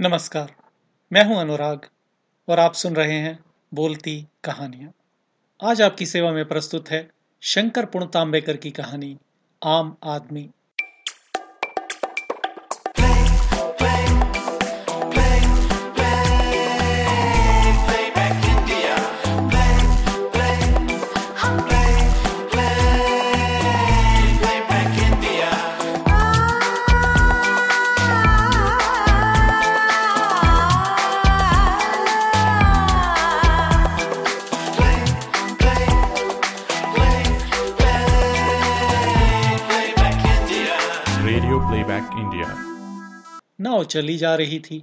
नमस्कार, मैं हूँ अनुराग और आप सुन रहे हैं बोलती कहानियाँ। आज आपकी सेवा में प्रस्तुत है शंकर पुणतांबेकर की कहानी, आम आदमी। प्लेबैक इंडिया नाव चली जा रही थी।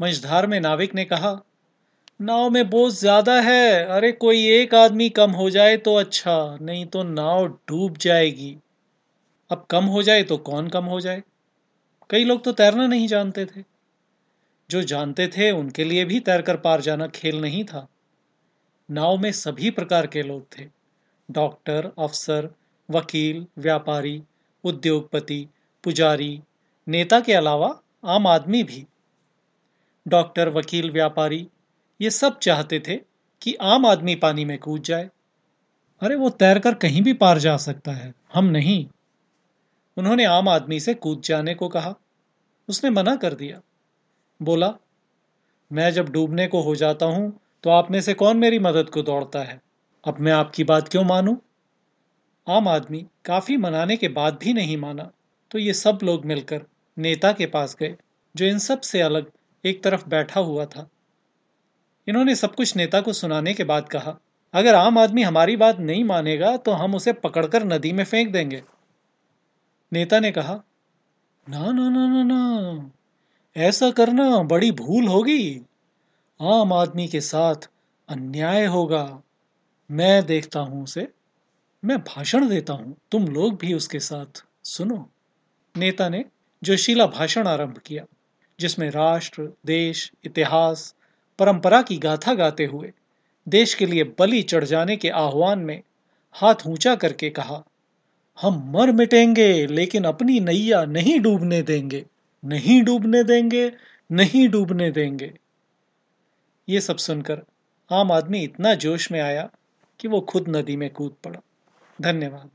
मझधार में नाविक ने कहा, नाव में बोझ ज़्यादा है, अरे कोई एक आदमी कम हो जाए तो अच्छा नहीं तो नाव डूब जाएगी। अब कम हो जाए तो कौन कम हो जाए? कई लोग तो तैरना नहीं जानते थे। जो जानते थे, उनके लिए भी तैरकर पार जाना खेल नहीं था। नाव में सभी प्रकार के लोग थे। डॉक्टर, अफसर, वकील, व्यापारी, उद्योगपति पुजारी, नेता के अलावा आम आदमी भी। डॉक्टर, वकील, व्यापारी, ये सब चाहते थे कि आम आदमी पानी में कूद जाए। अरे वो तैरकर कहीं भी पार जा सकता है, हम नहीं। उन्होंने आम आदमी से कूद जाने को कहा। उसने मना कर दिया। बोला, मैं जब डूबने को हो जाता हूँ तो आप में से कौन मेरी मदद को दौड़ता है? अब मैं आपकी बात क्यों मानूं? आम आदमी काफ़ी मनाने के बाद भी नहीं माना। तो ये सब लोग मिलकर नेता के पास गए, जो इन सबसे अलग एक तरफ़ बैठा हुआ था। इन्होंने सब कुछ नेता को सुनाने के बाद कहा, अगर आम आदमी हमारी बात नहीं मानेगा तो हम उसे पकड़कर नदी में फेंक देंगे। नेता ने कहा, ना ना ना ना ना, ऐसा करना बड़ी भूल होगी। आम आदमी के साथ अन्याय होगा। मैं देखता हूँ उसे, मैं भाषण देता हूँ। तुम लोग भी उसके साथ सुनो। नेता ने जोशीला भाषण आरंभ किया, जिसमें राष्ट्र, देश, इतिहास, परंपरा की गाथा गाते हुए देश के लिए बलि चढ़ जाने के आह्वान में हाथ ऊँचा करके कहा, हम मर मिटेंगे, लेकिन अपनी नैया नहीं डूबने देंगे, नहीं डूबने देंगे, नहीं डूबने देंगे। ये सब सुनकर आम आदमी इतना जोश में आया कि वो खुद नदी में कूद पड़ा। धन्यवाद।